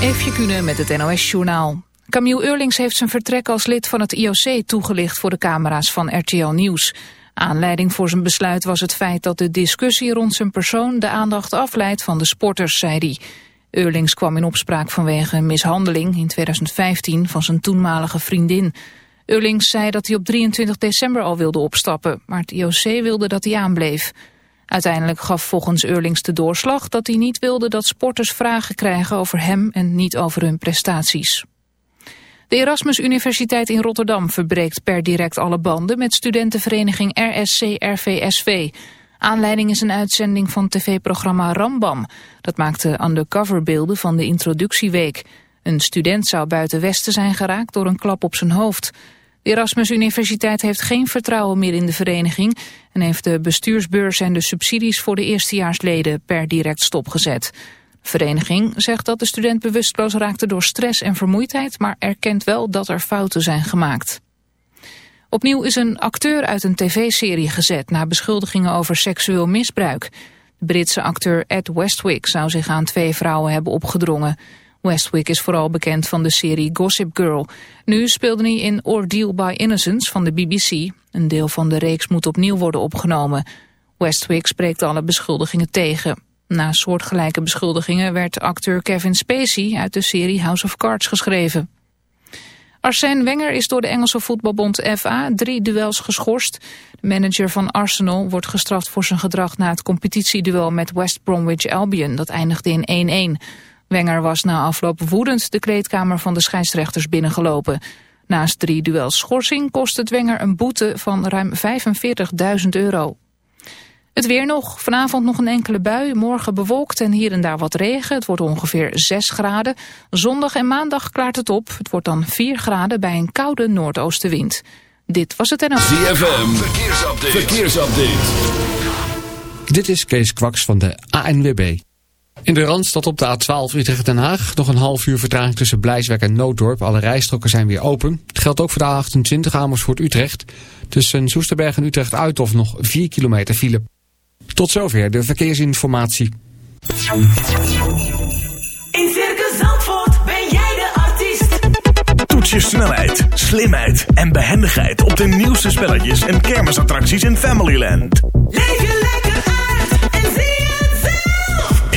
Eefje Kunnen met het NOS-journaal. Camille Eurlings heeft zijn vertrek als lid van het IOC toegelicht voor de camera's van RTL Nieuws. Aanleiding voor zijn besluit was het feit dat de discussie rond zijn persoon de aandacht afleidt van de sporters, zei hij. Eurlings kwam in opspraak vanwege mishandeling in 2015 van zijn toenmalige vriendin. Eurlings zei dat hij op 23 december al wilde opstappen, maar het IOC wilde dat hij aanbleef. Uiteindelijk gaf volgens Eurlings de doorslag dat hij niet wilde dat sporters vragen krijgen over hem en niet over hun prestaties. De Erasmus Universiteit in Rotterdam verbreekt per direct alle banden met studentenvereniging RSC-RVSV. Aanleiding is een uitzending van tv-programma Rambam. Dat maakte undercoverbeelden van de introductieweek. Een student zou buiten Westen zijn geraakt door een klap op zijn hoofd. De Erasmus Universiteit heeft geen vertrouwen meer in de vereniging... en heeft de bestuursbeurs en de subsidies voor de eerstejaarsleden per direct stopgezet. De vereniging zegt dat de student bewusteloos raakte door stress en vermoeidheid... maar erkent wel dat er fouten zijn gemaakt. Opnieuw is een acteur uit een tv-serie gezet... na beschuldigingen over seksueel misbruik. De Britse acteur Ed Westwick zou zich aan twee vrouwen hebben opgedrongen... Westwick is vooral bekend van de serie Gossip Girl. Nu speelde hij in Ordeal by Innocence van de BBC. Een deel van de reeks moet opnieuw worden opgenomen. Westwick spreekt alle beschuldigingen tegen. Na soortgelijke beschuldigingen werd acteur Kevin Spacey uit de serie House of Cards geschreven. Arsène Wenger is door de Engelse voetbalbond FA drie duels geschorst. De manager van Arsenal wordt gestraft voor zijn gedrag na het competitieduel met West Bromwich Albion. Dat eindigde in 1-1. Wenger was na afloop woedend de kleedkamer van de scheidsrechters binnengelopen. Naast drie duels schorsing kost het Wenger een boete van ruim 45.000 euro. Het weer nog. Vanavond nog een enkele bui. Morgen bewolkt en hier en daar wat regen. Het wordt ongeveer 6 graden. Zondag en maandag klaart het op. Het wordt dan 4 graden bij een koude noordoostenwind. Dit was het NL. ZFM. Verkeersupdate. Verkeersupdate. Dit is Kees Kwaks van de ANWB. In de Randstad op de A12 Utrecht-Den Haag. Nog een half uur vertraging tussen Blijswijk en Nooddorp. Alle rijstroken zijn weer open. Het geldt ook voor de A28 Amersfoort-Utrecht. Tussen Soesterberg en Utrecht-Uithof nog 4 kilometer file. Tot zover de verkeersinformatie. In Circus Zandvoort ben jij de artiest. Toets je snelheid, slimheid en behendigheid op de nieuwste spelletjes en kermisattracties in Familyland. Leef je lekker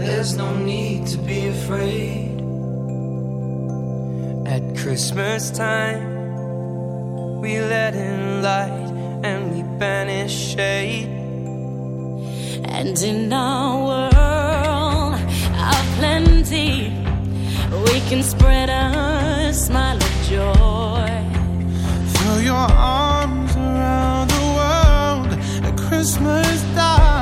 There's no need to be afraid. At Christmas time, we let in light and we banish shade. And in our world of plenty, we can spread a smile of joy. Throw your arms around the world at Christmas time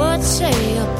but say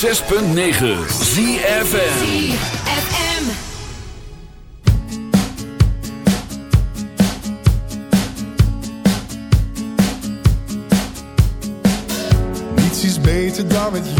106.9 ZFN Niets is beter dan met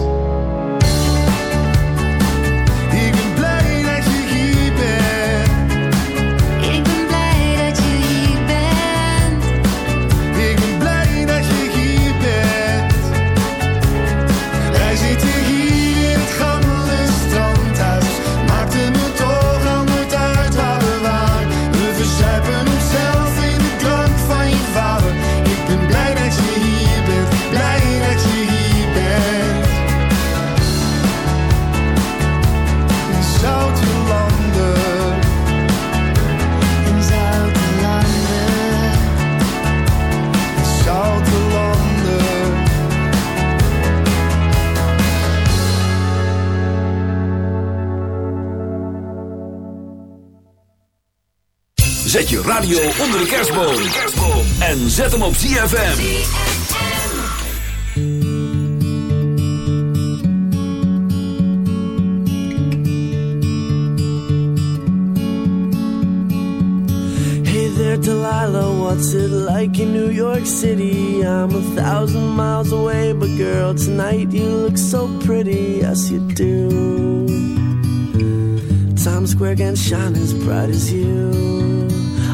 radio onder de kerstboom. En zet hem op ZFM. Hey there Delilah, what's it like in New York City? I'm a thousand miles away, but girl, tonight you look so pretty, yes you do. Times Square can shine as bright as you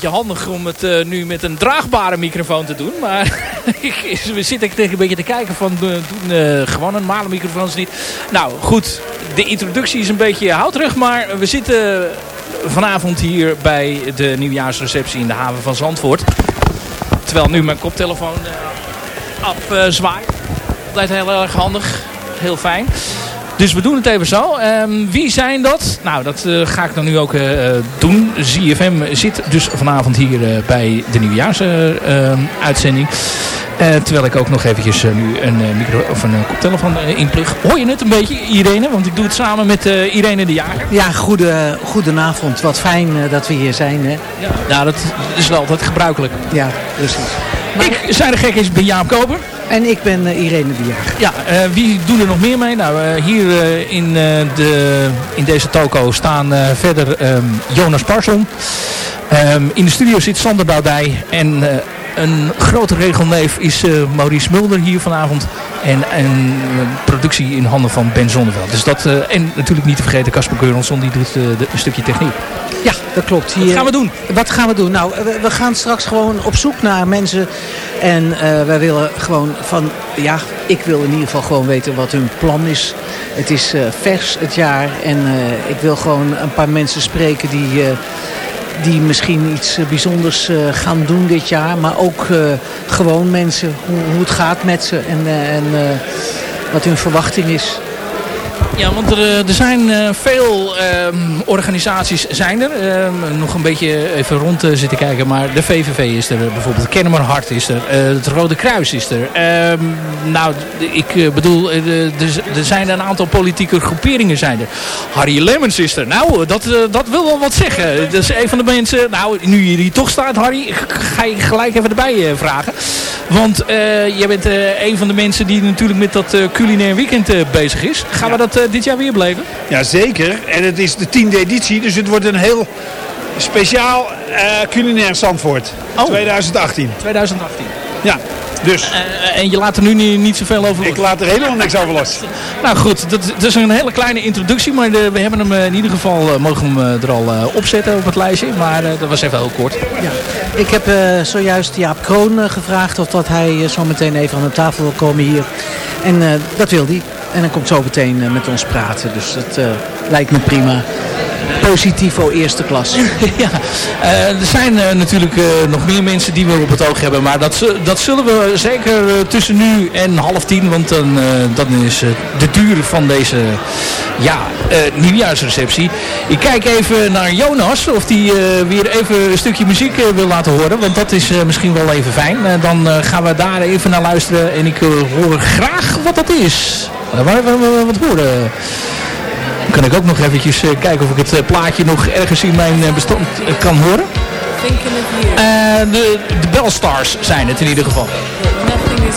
Beetje handig om het eh, nu met een draagbare microfoon te doen. Maar we zitten tegen een beetje te kijken van eh, doen eh, gewoon een microfoons niet. Nou goed, de introductie is een beetje houterig. Maar we zitten vanavond hier bij de nieuwjaarsreceptie in de haven van Zandvoort. Terwijl nu mijn koptelefoon afzwaait. Altijd heel erg handig. Heel fijn. Dus we doen het even zo. Ehm, wie zijn dat? Nou, dat eh, ga ik dan nu ook eh, doen. ZFM zit dus vanavond hier bij de nieuwjaarsuitzending. terwijl ik ook nog eventjes nu een, micro of een koptelefoon inplug. Hoor je het een beetje, Irene? Want ik doe het samen met Irene de Jager. Ja, goede, goedenavond. Wat fijn dat we hier zijn. Hè? Ja, nou, dat is wel altijd gebruikelijk. Ja, precies. Ik, zijn de gek is, ben Jaap Koper. En ik ben eh, Irene de Jager. Ja, eh, wie doen er nog meer mee? Nou, eh, hier in, de, in deze toko staan verder ehm, Jonas Parson. Ehm, in de studio zit Sander Boudij. En een grote regelneef is eh, Maurice Mulder hier vanavond. En een productie in handen van Ben Zonneveld. Dus dat, eh, en natuurlijk niet te vergeten Casper Geuronsson, die doet eh, de, een stukje techniek. Ja, dat klopt. Hier, Wat gaan we doen? Wat gaan we doen? Nou, we, we gaan straks gewoon op zoek naar mensen. En wij willen gewoon van... Ja, ik wil in ieder geval gewoon weten wat hun plan is. Het is vers het jaar. En ik wil gewoon een paar mensen spreken die... die misschien iets eh, bijzonders eh, gaan doen dit jaar. Maar ook eh, gewoon mensen, hoe, hoe het gaat met ze en, en wat hun verwachting is. Ja, want er, eh, er zijn eh, veel ehm, organisaties zijn er. Ehm, nog een beetje even rond eh, zitten kijken. Maar de VVV is er bijvoorbeeld. Kennemer Hart is er. het Rode Kruis is er. Ehm, nou, ik bedoel, er- er zijn een aantal politieke groeperingen zijn er. Harry Lemmens is er. Nou, dat, dat wil wel wat zeggen. Dat is een van de mensen... Nou, nu je hier toch staat, Harry, ga je gelijk even erbij vragen. Want jij bent een van de mensen die natuurlijk met dat culinair weekend bezig is. Gaan we dat eh, dit jaar weer beleven? Ja, zeker. En het is de tiende editie, dus het wordt een heel speciaal eh, culinair Zandvoort. 2018. 2018. Ja, dus. Eh, en je laat er nu niet, niet zoveel over los. Ik laat er helemaal niks over los. Nou goed, dat, dat is een hele kleine introductie, maar de- we hebben hem in ieder geval, mogen hem er al opzetten op het lijstje. Maar eh, dat was even heel kort. Ja. Ik heb eh, zojuist Jaap Kroon gevraagd of dat hij zo meteen even aan de tafel wil komen hier. En eh, dat wil hij. En dan komt zo meteen eh, met ons praten. Dus dat eh, lijkt me prima. Positivo eerste klas. ja, eh, er zijn natuurlijk nog meer mensen die we op het oog hebben. Maar dat, dat zullen we zeker tussen nu en half tien. Want dan, dan is de duur van deze ja, nieuwjaarsreceptie. Ik kijk even naar Jonas. Of die weer even een stukje muziek wil laten horen. Want dat is misschien wel even fijn. Dan gaan we daar even naar luisteren. En ik hoor graag wat dat is. Uh, waar we wat horen. Kan ik ook nog eventjes eh, kijken of ik het eh, plaatje nog ergens in mijn eh, bestand eh, kan horen. Eh, de, de Bellstars zijn het in ieder geval. Nothing is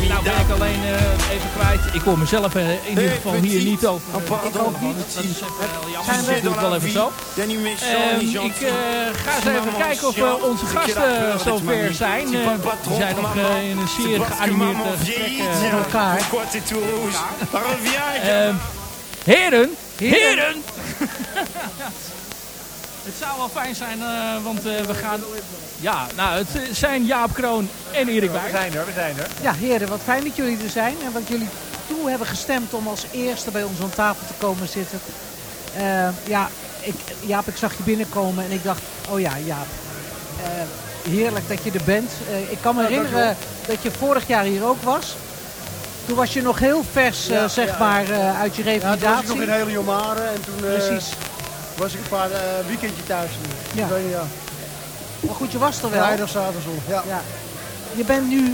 Ik alleen eh, even kwijt. Ik hoor mezelf eh, in ieder geval hier niet over. Ik ook niet. Dat is even, eh, jammer. Dat doe ik wel even zo. Ehm, ik eh, ga eens even kijken of eh, onze gasten zover zijn. Eh, die zijn nog eh, in een zeer geanimeerd eh, gesprek eh, met elkaar. Ehm, heren, heren! Het zou wel fijn zijn, eh, want eh, we gaan... Ja, nou, het zijn Jaap Kroon en Erik Wijk. We zijn er, we zijn er. Ja, heren, wat fijn dat jullie er zijn. En wat jullie toe hebben gestemd om als eerste bij ons aan tafel te komen zitten. Eh, ja, ik, Jaap, ik zag je binnenkomen en ik dacht, oh ja, Jaap. eh, heerlijk dat je er bent. Eh, ik kan me Ja, herinneren dankjewel. dat je vorig jaar hier ook was. Toen was je nog heel vers, eh, Ja, zeg ja. maar, eh, uit je Ja, toen was revalidatie. ik nog in Heliomare en toen eh, Precies. Was ik een paar eh, weekendje thuis. Ja. Niet, ja. Maar goed, je was er wel. Vrijdag, zaterdag, zondag. Ja. Ja. Je bent nu...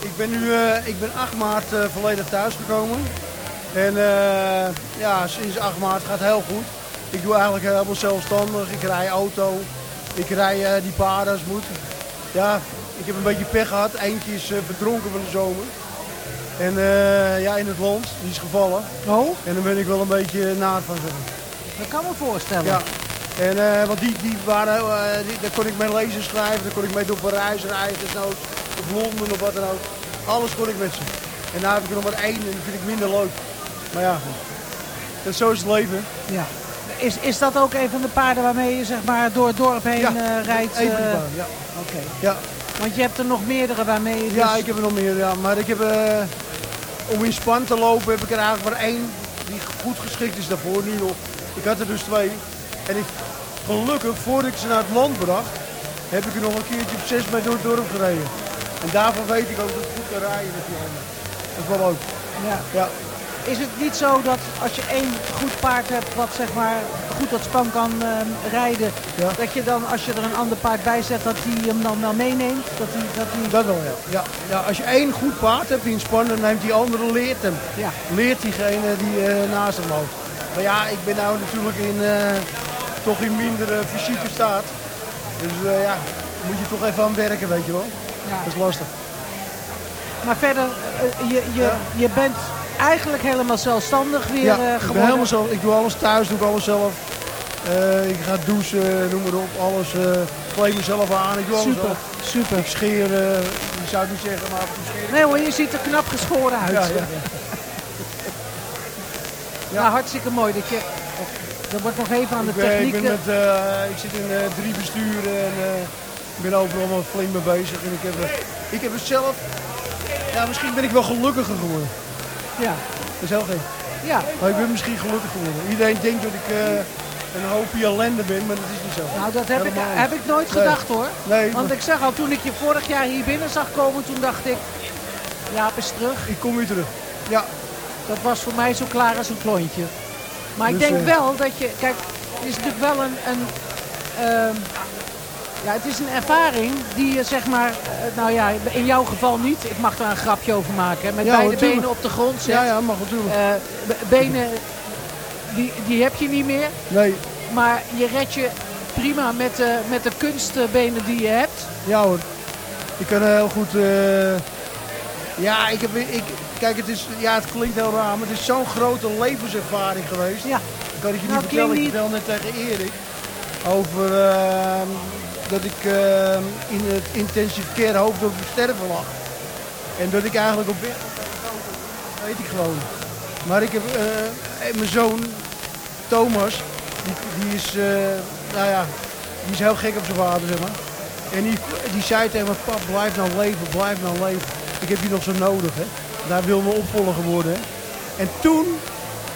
Ik ben nu eh, ik ben 8 maart eh, volledig thuisgekomen. En ja, sinds 8 maart gaat het heel goed. Ik doe eigenlijk helemaal zelfstandig. Ik rij auto. Ik rij die paarden als moet. Ja, ik heb een beetje pech gehad. Eentje is verdronken van de zomer. En ja, in het land. Die is gevallen. Oh? En dan ben ik wel een beetje naar van zeggen. Dat kan me voorstellen. Ja. En, eh, want die, die waren, eh, die, daar kon ik mee lezen schrijven, daar kon ik mee door Parijs rijden, desnoods, of Londen of wat dan ook. Alles kon ik met ze. En nu heb ik er nog maar één en dat vind ik minder leuk. Maar ja, dat, zo is het leven. Ja. Is, is dat ook een van de paarden waarmee je zeg maar, door het dorp heen Ja, eh, rijdt? een van de paarden, ja. Oké. Ja. Want je hebt er nog meerdere waarmee je Ja, dus- ik heb er nog meer, ja. Maar ik heb, om in span te lopen heb ik er eigenlijk maar één die goed geschikt is daarvoor, nu nog. Ik had er dus twee. En ik, gelukkig, voordat ik ze naar het land bracht, heb ik er nog een keertje op 6 meter door het dorp gereden. En daarvan weet ik ook dat ik goed kan rijden met die handen. Dat is wel leuk. Ja. Ja. Is het niet zo dat als je één goed paard hebt wat zeg maar goed dat span kan ehm, rijden, dat je dan als je er een ander paard bij zet, dat die hem dan wel meeneemt? Dat die, dat die... Dat wel, ja. ja. ja. Als je één goed paard hebt die in span, dan neemt die andere leert hem. Ja. Leert diegene die eh, naast hem loopt. Maar ja, ik ben nou natuurlijk in, eh, toch in mindere fysieke staat. Dus eh, ja, moet je toch even aan werken, weet je wel. Ja. Dat is lastig. Maar verder, eh, je, je, je bent eigenlijk helemaal zelfstandig weer ja, eh, ik, ben geworden. helemaal zelf, ik doe alles thuis, doe ik alles zelf. Eh, ik ga douchen, noem maar op, alles. eh kleed mezelf aan, ik doe alles Super, zelf. super. Ik scheer, eh, je zou het niet zeggen, maar ik scheer. Nee hoor, je ziet er knap geschoren uit. Ja, ja. Nou, hartstikke mooi dat je... Er wordt nog even aan de Ik, ben, ik, techniek... ben eh, met, eh, ik zit in eh, drie besturen en eh, ik ben overal wel flink mee bezig. En ik heb, eh, ik heb het zelf, ja misschien ben ik wel gelukkiger geworden. Ja. Dat is heel gek. Ja. Maar ik ben misschien gelukkig geworden. Iedereen denkt dat ik eh, een hoopje ellende ben, maar dat is niet zo. Nou, dat heb ik, Helemaal heb ik nooit Nee. gedacht hoor. Nee, Want maar- ik zeg al, toen ik je vorig jaar hier binnen zag komen, toen dacht ik... Jaap is terug. Ik kom weer terug. Ja. Dat was voor mij zo klaar als een klontje. Maar ik Dus, denk eh, wel dat je... Kijk, het is natuurlijk wel een... een ehm, ja, het is een ervaring die je zeg maar... eh, nou ja, in jouw geval niet. Ik mag daar een grapje over maken. hè, Met Ja, beide natuurlijk. benen op de grond zet. Ja, ja, mag natuurlijk. Eh, be- benen, die, die heb je niet meer. Nee. Maar je redt je prima met de, met de kunstbenen die je hebt. Ja hoor. Ik kan heel goed. Ja, ik heb. Ik, kijk, het, is, ja, het klinkt heel raar, maar het is zo'n grote levenservaring geweest. Ja. Ik kan het je Nou, niet vertellen. Ik klinkt vertel net tegen Erik over eh, dat ik eh, in het intensive care hoofd op sterven lag. En dat ik eigenlijk op weg. Dat weet ik gewoon. Maar ik heb eh, mijn zoon Thomas, die, die is, eh, nou ja, die is heel gek op zijn vader, zeg maar. En die, die zei tegen me, pap, blijf nou leven, blijf nou leven. Ik heb je nog zo nodig, hè. Daar wil mijn opvolger worden, hè. En toen,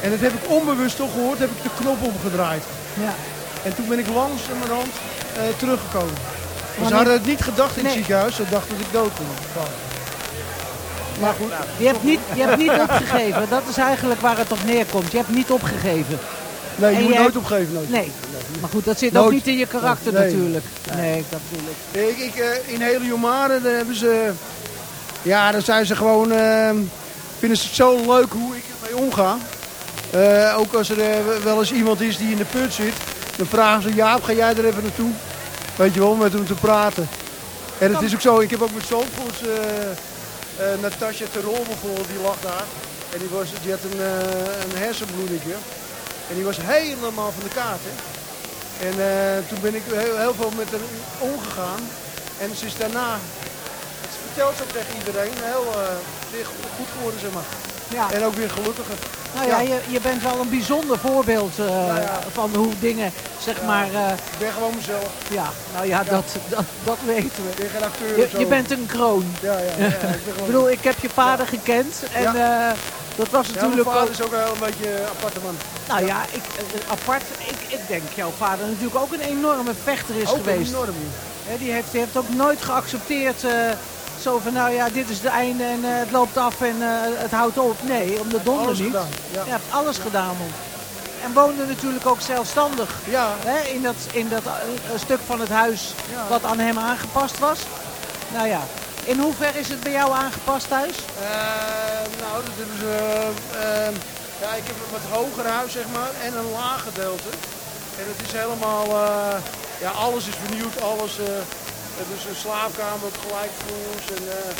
en dat heb ik onbewust toch gehoord, heb ik de knop omgedraaid. Ja. En toen ben ik langzamerhand eh teruggekomen. Maar ze hadden het niet gedacht in het ziekenhuis. Ze dachten dat ik dood kon. Maar goed. Je hebt, niet, je hebt niet opgegeven. Dat is eigenlijk waar het op neerkomt. Je hebt niet opgegeven. Nee, je En moet je nooit hebt- opgeven. Nooit. Nee. Maar goed, dat zit ook Nooit. niet in je karakter Nee. natuurlijk. Nee, dat bedoel ik. Ik, ik, eh, in hele Jomare, daar hebben ze... Ja, dan zijn ze gewoon... eh, vinden ze het zo leuk hoe ik ermee omga. Eh, ook als er eh, wel eens iemand is die in de put zit... dan vragen ze... Jaap, ga jij er even naartoe? Weet je wel, met hem te praten. En het is ook zo, ik heb ook met Zandvoorts... eh Natasja Terol bijvoorbeeld, die lag daar. En die, was, die had een, een hersenbloedingje. En die was helemaal van de kaart, hè. En toen ben ik heel, veel met haar omgegaan. En is daarna, vertelt ze ook tegen iedereen, heel eh, goed geworden, zeg maar. Ja. En ook weer gelukkiger. Nou ja, Je, je bent wel een bijzonder voorbeeld eh, van hoe dingen, zeg maar... eh, Ik ben gewoon mezelf. ja, nou ja, Dat, dat, dat weten we. Ik ben geen acteur Je, bent een kroon. Ja, ja. ik ben bedoel, ik heb je vader gekend en eh, dat was natuurlijk vader ook... is ook wel een beetje een aparte man. Nou ja, ik, apart. Ik, ik denk jouw vader natuurlijk ook een enorme vechter is Ook geweest. enorm. Hè, die, heeft, die heeft ook nooit geaccepteerd zo van, nou ja, dit is het einde en eh, het loopt af en eh, het houdt op. Nee, om de donder niet. gedaan, ja. Je hebt alles gedaan. man. En woonde natuurlijk ook zelfstandig. Ja. Hè, in dat, in dat eh, stuk van het huis Ja. wat aan hem aangepast was. Nou ja, in hoeverre is het bij jou aangepast thuis? Nou, dat hebben ze... ja, ik heb een wat hoger huis, zeg maar, en een laag gedeelte. En het is helemaal... ja, alles is vernieuwd, alles... het is een slaapkamer op gelijkvloers, een eh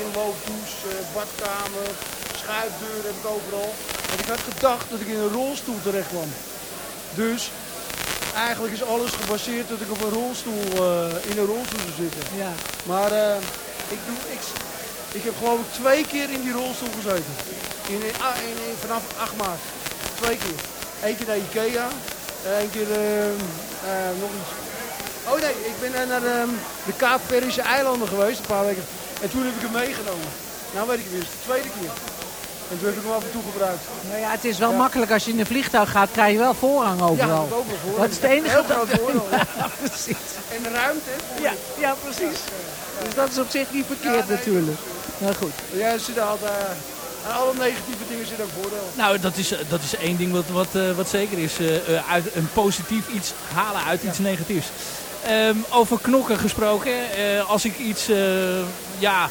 inloopdouche, eh, badkamer, schuifdeur heb ik overal. En ik had gedacht dat ik in een rolstoel terecht kwam. Dus eigenlijk is alles gebaseerd dat ik op een rolstoel, eh, in een rolstoel zou zitten. Ja. Maar ik, doe, ik, ik heb geloof ik twee keer in die rolstoel gezeten. In, in, ah, in, in- vanaf 8 maart. Twee keer. Eén keer naar Ikea. Eén keer nog iets. Oh nee, ik ben eh, naar ehm, de Kaapverdische eilanden geweest een paar weken. En toen heb ik hem meegenomen. Nou weet ik weer, het is de tweede keer. En toen heb ik hem af en toe gebruikt. Nou ja, het is wel Ja. makkelijk als je in een vliegtuig gaat, krijg je wel voorrang overal. Ja, dat ook wel voor. Dat is het enige. Heel groot ja. Ja, precies. En de ruimte. Ja, ja, precies. Dus dat is op zich niet verkeerd natuurlijk. Nou goed. Ja, er zitten altijd, aan alle negatieve dingen zit ook voordeel. Nou, dat is, dat is één ding wat, wat, eh, wat zeker is. eh, eh, uit een positief iets halen uit iets negatiefs. Ehm, over knokken gesproken. eh, als ik iets... eh, ja,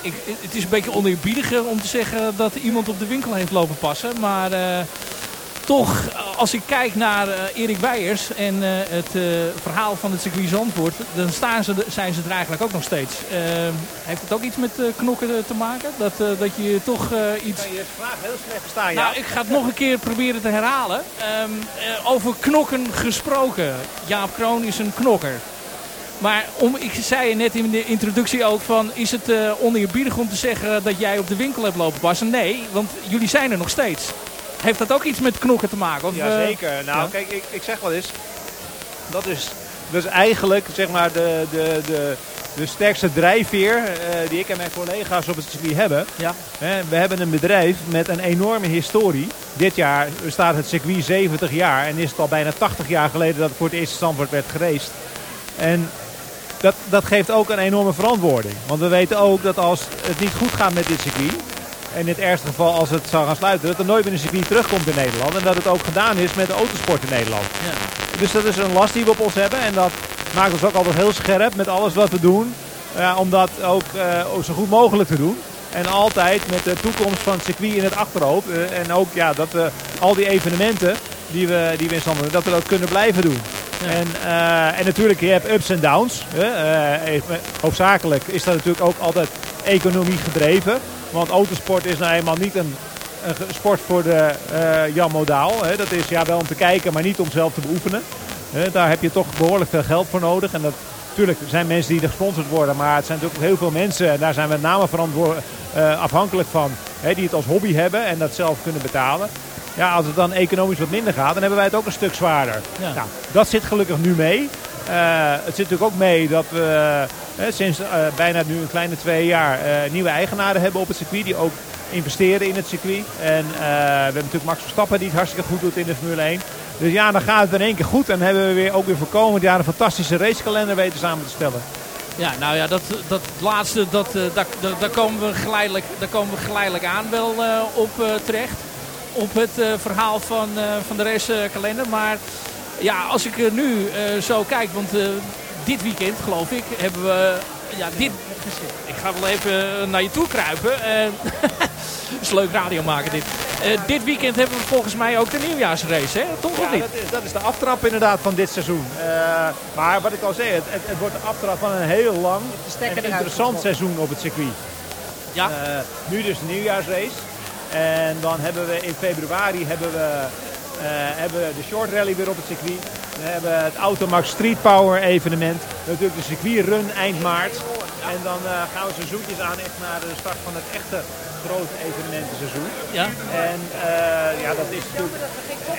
ik, het is een beetje oneerbiediger om te zeggen dat iemand op de winkel heeft lopen passen. Maar eh, toch, als ik kijk naar eh, Erik Weijers en eh, het eh, verhaal van het circuit Zandvoort... dan staan ze, zijn ze er eigenlijk ook nog steeds. Heeft het ook iets met knokken te maken? Dat, dat je toch iets... je vraag heel slecht verstaan, ja. Nou, ik ga het nog een keer proberen te herhalen. Ehm, eh, over knokken gesproken. Jaap Kroon is een knokker. Maar om, ik zei je net in de introductie ook van... is het eh oneerbiedig om te zeggen dat jij op de winkel hebt lopen passen? Nee, want jullie zijn er nog steeds. Heeft dat ook iets met knokken te maken? Of, Ja, eh, zeker. Nou, ja? kijk, ik, ik zeg wel eens. Dat is, dat is eigenlijk zeg maar de, de, de, de sterkste drijfveer eh, die ik en mijn collega's op het circuit hebben. Ja. We hebben een bedrijf met een enorme historie. Dit jaar staat het circuit 70 jaar en is het al bijna 80 jaar geleden dat het voor het eerst Zandvoort werd gereest. En dat, dat geeft ook een enorme verantwoording. Want we weten ook dat als het niet goed gaat met dit circuit, en in het ergste geval als het zou gaan sluiten, dat er nooit meer een circuit terugkomt in Nederland. En dat het ook gedaan is met de autosport in Nederland. Dus dat is een last die we op ons hebben. En dat maakt ons ook altijd heel scherp met alles wat we doen. Ja, om dat ook, eh, ook zo goed mogelijk te doen. En altijd met de toekomst van het circuit in het achterhoofd. Eh, en ook ja, dat we al die evenementen die we, die we in stand hebben, dat we dat kunnen blijven doen. En, eh, en natuurlijk, je hebt ups en downs. even- hoofdzakelijk is dat natuurlijk ook altijd economie gedreven. Want autosport is nou eenmaal niet een, een sport voor de eh Jan Modaal. Dat is ja, wel om te kijken, maar niet om zelf te beoefenen. Daar heb je toch behoorlijk veel geld voor nodig. En natuurlijk zijn mensen die er gesponsord worden, maar het zijn natuurlijk ook heel veel mensen. En daar zijn we met name afhankelijk van. Die het als hobby hebben en dat zelf kunnen betalen. Ja, als het dan economisch wat minder gaat, dan hebben wij het ook een stuk zwaarder. Ja. Nou, dat zit gelukkig nu mee. het zit natuurlijk ook mee dat we eh, sinds eh, bijna nu een kleine twee jaar eh, nieuwe eigenaren hebben op het circuit. Die ook investeren in het circuit. En eh, we hebben natuurlijk Max Verstappen die het hartstikke goed doet in de Formule 1. Dus ja, dan gaat het in één keer goed. En hebben we weer, ook weer voor komend jaar een fantastische racekalender weten samen te stellen. Ja, nou ja, dat, dat laatste, dat, eh, daar, daar, komen we geleidelijk, daar komen we geleidelijk aan wel eh, op eh, terecht. Op het eh, verhaal van, eh, van de racekalender. Maar ja, als ik er nu eh, zo kijk, want eh, dit weekend geloof ik hebben we... Ja, dit, ik ga wel even naar je toe kruipen. Eh, is leuk radio maken dit. Eh, dit weekend hebben we volgens mij ook de nieuwjaarsrace, hè? Toch of Ja, niet? dat is, dat is de aftrap inderdaad van dit seizoen. Eh, maar wat ik al zei, het, het, het wordt de aftrap van een heel lang en interessant seizoen op het circuit. Ja. Nu dus de nieuwjaarsrace. En dan hebben we in februari hebben we, eh, hebben we de short rally weer op het circuit. We hebben het Automax Street Power evenement. Natuurlijk de circuit run eind maart. En dan eh, gaan we seizoentjes aan echt naar de start van het echte grote evenementenseizoen. Ja. En eh, ja, dat is natuurlijk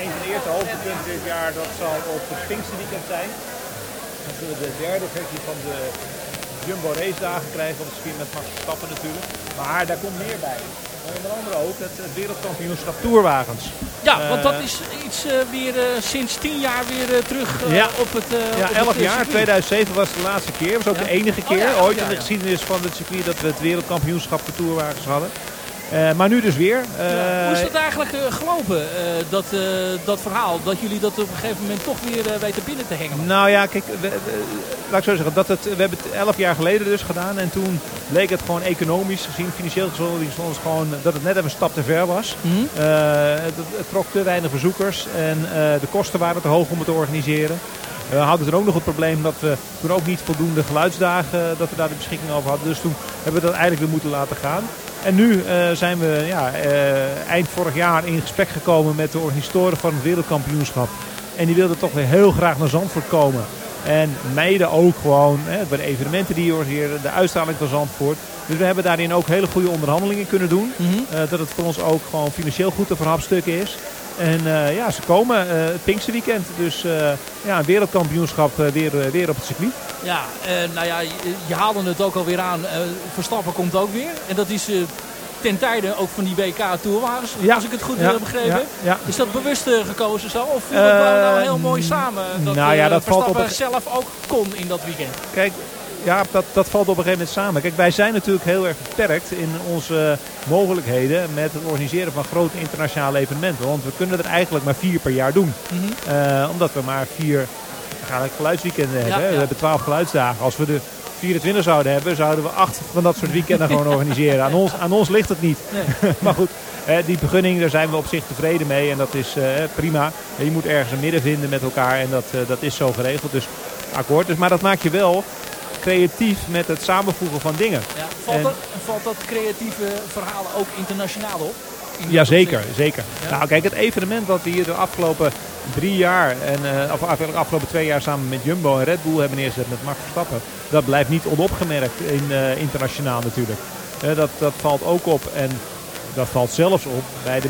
een van de eerste hoogtepunten dit jaar. Dat zal op het Pinksterweekend zijn. Dan zullen we de derde versie van de Jumbo race dagen krijgen op het circuit met Max Verstappen natuurlijk. Maar daar komt meer bij. Onder andere ook het, het wereldkampioenschap Tourwagens. Ja, want dat Eh, is iets eh, weer eh, sinds tien jaar weer eh, terug eh, Ja. op het eh, Ja, op het, 11 eh, jaar. circuit. 2007 was de laatste keer. was ook Ja. de enige Oh, keer ja, ooit in de geschiedenis van het circuit dat we het wereldkampioenschap voor tourwagens hadden. Eh, maar nu dus weer. Ja, Hoe is Eh, dat eigenlijk eh, gelopen, dat, dat verhaal? Dat jullie dat op een gegeven moment toch weer weten binnen te hengelen? Nou ja, kijk, we- we- laat ik zo zeggen. Dat het, we hebben het 11 jaar geleden dus gedaan. En toen bleek het gewoon economisch gezien, financieel gezien, gewoon dat het net even een stap te ver was. Mhm. Het, het trok te weinig bezoekers en de kosten waren te hoog om het te organiseren. We hadden toen ook nog het probleem dat we toen ook niet voldoende geluidsdagen, dat we daar de beschikking over hadden. Dus toen hebben we dat eigenlijk weer moeten laten gaan. En nu eh, zijn we ja, eh, eind vorig jaar in gesprek gekomen met de organisatoren van het wereldkampioenschap. En die wilden toch weer heel graag naar Zandvoort komen. En mede ook gewoon hè, bij de evenementen die je organiseren, de uitstraling van Zandvoort. Dus we hebben daarin ook hele goede onderhandelingen kunnen doen. Eh, dat het voor ons ook gewoon financieel goed te verhapstukken is. En eh, ja, ze komen eh het Pinksterweekend. Dus eh, ja, een wereldkampioenschap weer, weer op het circuit. Ja, nou ja, je, je haalde het ook alweer aan. Verstappen komt ook weer. En dat is ten tijde ook van die WK Tourwagens, Ja. als ik het goed Ja. heb begrepen. Ja. Is dat bewust gekozen zo? Of viel dat nou, nou Eh, heel mooi samen? Dat nou ja, dat valt op Verstappen zelf ook kon in dat weekend. Kijk, ja, dat, dat valt op een gegeven moment samen. Kijk, wij zijn natuurlijk heel erg beperkt in onze mogelijkheden met het organiseren van grote internationale evenementen. Want we kunnen er eigenlijk maar vier per jaar doen. Mhm. Eh, omdat we maar vier geluidsweekenden hebben. ja. We hebben twaalf geluidsdagen. Als we de 24 zouden hebben, zouden we acht van dat soort weekenden gewoon organiseren. Aan ons, aan ons ligt het niet. maar goed, die begunning, daar zijn we op zich tevreden mee. En dat is eh, prima. Je moet ergens een midden vinden met elkaar. En dat, eh, dat is zo geregeld. Dus akkoord. Dus, maar dat maakt je wel creatief met het samenvoegen van dingen. Ja, valt, En- dat, valt dat creatieve verhalen ook internationaal op? In Ja, zeker, zeker. Ja. Nou, kijk, het evenement wat we hier de afgelopen drie jaar, en, eh, of eigenlijk de afgelopen twee jaar samen met Jumbo en Red Bull hebben neergezet met Max Verstappen, dat blijft niet onopgemerkt in, eh, internationaal natuurlijk. Eh, dat, dat valt ook op en dat valt zelfs op bij de